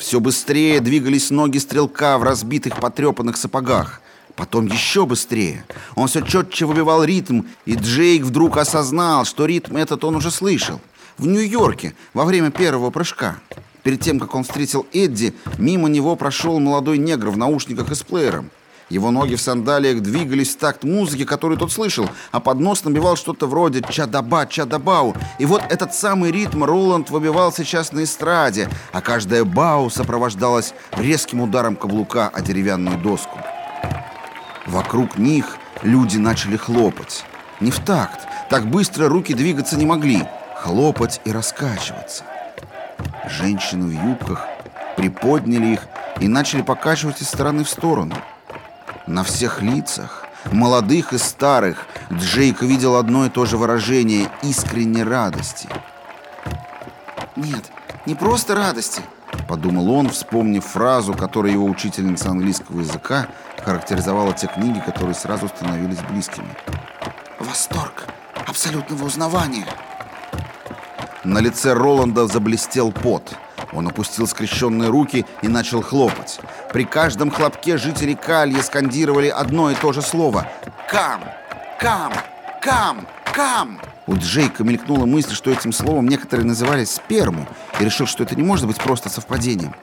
Все быстрее двигались ноги стрелка в разбитых потрепанных сапогах. Потом еще быстрее. Он все четче выбивал ритм, и Джейк вдруг осознал, что ритм этот он уже слышал. В Нью-Йорке, во время первого прыжка. Перед тем, как он встретил Эдди, мимо него прошел молодой негр в наушниках и с плеером. Его ноги в сандалиях двигались в такт музыки, которую тот слышал, а под нос набивал что-то вроде «чадаба, чадабау». И вот этот самый ритм Роланд выбивал сейчас на эстраде, а каждая бау сопровождалась резким ударом каблука о деревянную доску. Вокруг них люди начали хлопать. Не в такт, так быстро руки двигаться не могли. Хлопать и раскачиваться. Женщины в юбках приподняли их и начали покачивать из стороны в сторону. На всех лицах, молодых и старых, Джейк видел одно и то же выражение искренней радости. «Нет, не просто радости», — подумал он, вспомнив фразу, которую его учительница английского языка характеризовала те книги, которые сразу становились близкими. «Восторг абсолютного узнавания». На лице Роланда заблестел пот. Он опустил скрещенные руки и начал хлопать. При каждом хлопке жители Калья скандировали одно и то же слово «Кам! Кам! Кам! Кам!» У Джейка мелькнула мысль, что этим словом некоторые называли сперму, и решил, что это не может быть просто совпадением.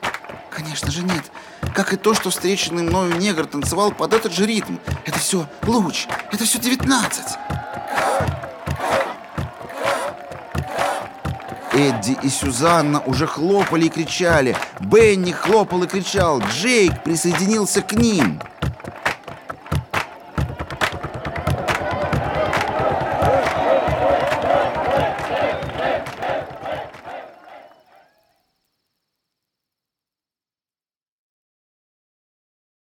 Конечно же нет. Как и то, что встреченный мною негр танцевал под этот же ритм. Это все луч. Это все девятнадцать. Эдди и Сюзанна уже хлопали и кричали. Бенни хлопал и кричал. Джейк присоединился к ним.